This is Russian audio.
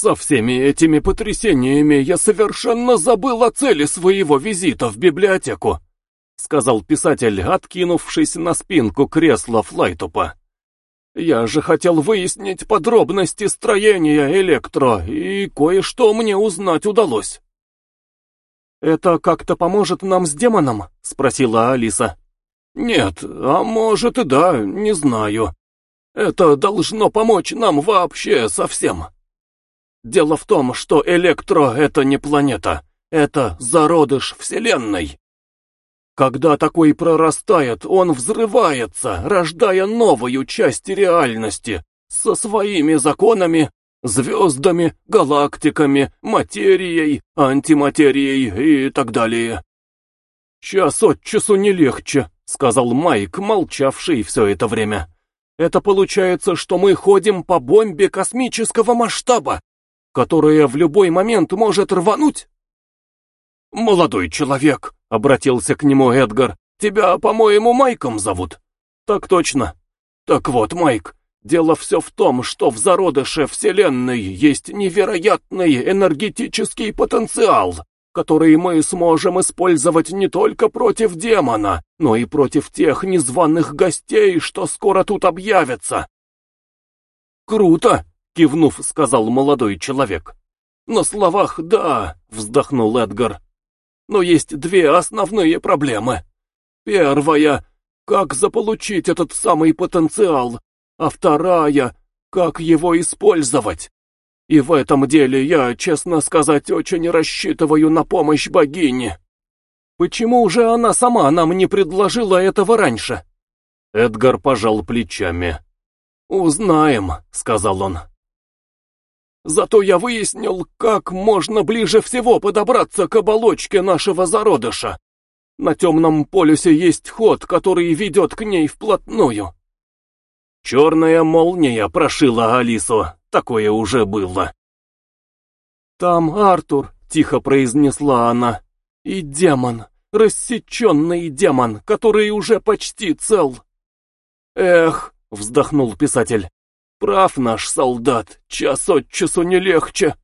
Со всеми этими потрясениями я совершенно забыл о цели своего визита в библиотеку, сказал писатель, откинувшись на спинку кресла Флайтупа. Я же хотел выяснить подробности строения электро, и кое-что мне узнать удалось. «Это как-то поможет нам с демоном?» — спросила Алиса. «Нет, а может и да, не знаю. Это должно помочь нам вообще совсем. Дело в том, что Электро — это не планета, это зародыш Вселенной. Когда такой прорастает, он взрывается, рождая новую часть реальности, со своими законами, звездами, галактиками, материей, антиматерией и так далее. «Час от часу не легче», — сказал Майк, молчавший все это время. «Это получается, что мы ходим по бомбе космического масштаба, которая в любой момент может рвануть?» «Молодой человек», — обратился к нему Эдгар, — «тебя, по-моему, Майком зовут?» «Так точно». «Так вот, Майк, дело все в том, что в зародыше Вселенной есть невероятный энергетический потенциал, который мы сможем использовать не только против демона, но и против тех незваных гостей, что скоро тут объявятся. «Круто!» — кивнув, сказал молодой человек. «На словах да», — вздохнул Эдгар. «Но есть две основные проблемы. Первая — как заполучить этот самый потенциал, а вторая — как его использовать. И в этом деле я, честно сказать, очень рассчитываю на помощь богини. Почему же она сама нам не предложила этого раньше? Эдгар пожал плечами. «Узнаем», — сказал он. «Зато я выяснил, как можно ближе всего подобраться к оболочке нашего зародыша. На темном полюсе есть ход, который ведет к ней вплотную». Черная молния прошила Алису, Такое уже было. «Там Артур», — тихо произнесла она, — «и демон, рассеченный демон, который уже почти цел». «Эх», — вздохнул писатель, — «прав наш солдат, час от часу не легче».